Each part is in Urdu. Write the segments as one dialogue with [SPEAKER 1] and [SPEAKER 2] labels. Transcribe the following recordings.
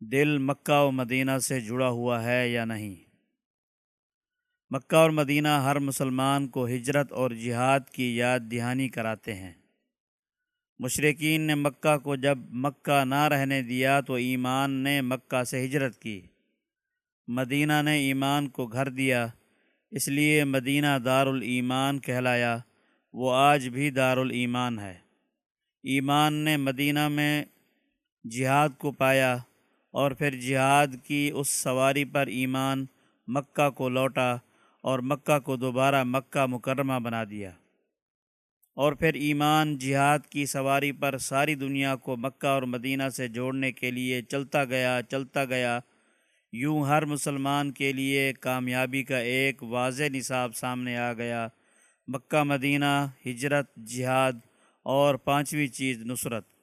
[SPEAKER 1] دل مکہ و مدینہ سے جڑا ہوا ہے یا نہیں؟ مکہ اور مدینہ ہر مسلمان کو ہجرت اور جہاد کی یاد دہانی کراتے ہیں۔ مشرقین نے مکہ کو جب مکہ نہ رہنے دیا تو ایمان نے مکہ سے ہجرت کی۔ مدینہ نے ایمان کو گھر دیا، اس لیے مدینہ دار الایمان کہلایا۔ وہ آج بھی دار الایمان ہے۔ ایمان نے مدینہ میں جہاد کو پایا۔ اور پھر جہاد کی اس سواری پر ایمان مکہ کو لوٹا اور مکہ کو دوبارہ مکہ مکرمہ بنا دیا۔ اور پھر ایمان جہاد کی سواری پر ساری دنیا کو مکہ اور مدینہ سے جوڑنے کے لیے چلتا گیا چلتا گیا۔ یوں ہر مسلمان کے لیے کامیابی کا ایک واضح نصاب سامنے آ گیا۔ مکہ مدینہ، ہجرت، جہاد اور پانچویں چیز، نصرت۔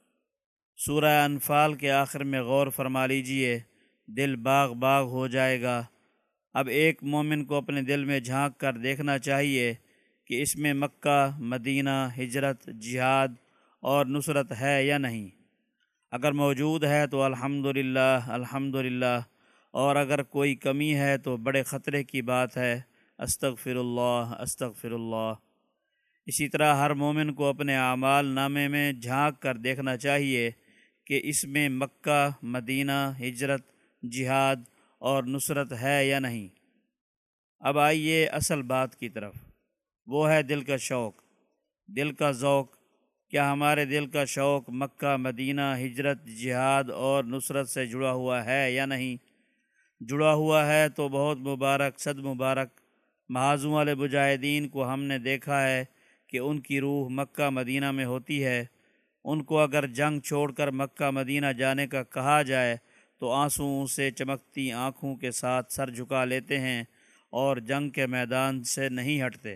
[SPEAKER 1] سورہ انفال کے آخر میں غور فرما لیجیے، دل باغ باغ ہو جائے گا۔ اب ایک مومن کو اپنے دل میں جھانک کر دیکھنا چاہیے کہ اس میں مکہ، مدینہ، ہجرت، جہاد اور نصرت ہے یا نہیں۔ اگر موجود ہے تو الحمد للہ الحمد للہ اور اگر کوئی کمی ہے تو بڑے خطرے کی بات ہے۔ استغفر اللہ استغفر اللہ اسی طرح ہر مومن کو اپنے اعمال نامے میں جھانک کر دیکھنا چاہیے۔ کہ اس میں مکہ، مدینہ، ہجرت، جہاد اور نصرت ہے یا نہیں؟ اب آئیے اصل بات کی طرف۔ وہ ہے دل کا شوق۔ دل کا ذوق۔ کیا ہمارے دل کا شوق مکہ، مدینہ، ہجرت، جہاد اور نصرت سے جڑا ہوا ہے یا نہیں؟ جڑا ہوا ہے تو بہت مبارک، صد مبارک۔ محاذوں والے مجاہدین کو ہم نے دیکھا ہے کہ ان کی روح مکہ، مدینہ میں ہوتی ہے۔ ان کو اگر جنگ چھوڑ کر مکہ مدینہ جانے کا کہا جائے تو آنسوؤں سے چمکتی آنکھوں کے ساتھ سر جھکا لیتے ہیں اور جنگ کے میدان سے نہیں ہٹتے۔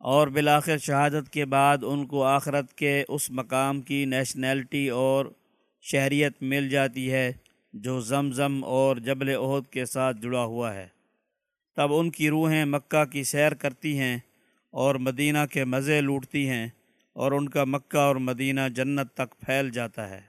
[SPEAKER 1] اور بلاخر شہادت کے بعد ان کو آخرت کے اس مقام کی نیشنلٹی اور شہریت مل جاتی ہے جو زمزم اور جبل عہد کے ساتھ جڑا ہوا ہے۔ تب ان کی روحیں مکہ کی سیر کرتی ہیں اور مدینہ کے مزے لوٹتی ہیں۔ اور ان کا مکہ اور مدینہ جنت تک پھیل جاتا ہے۔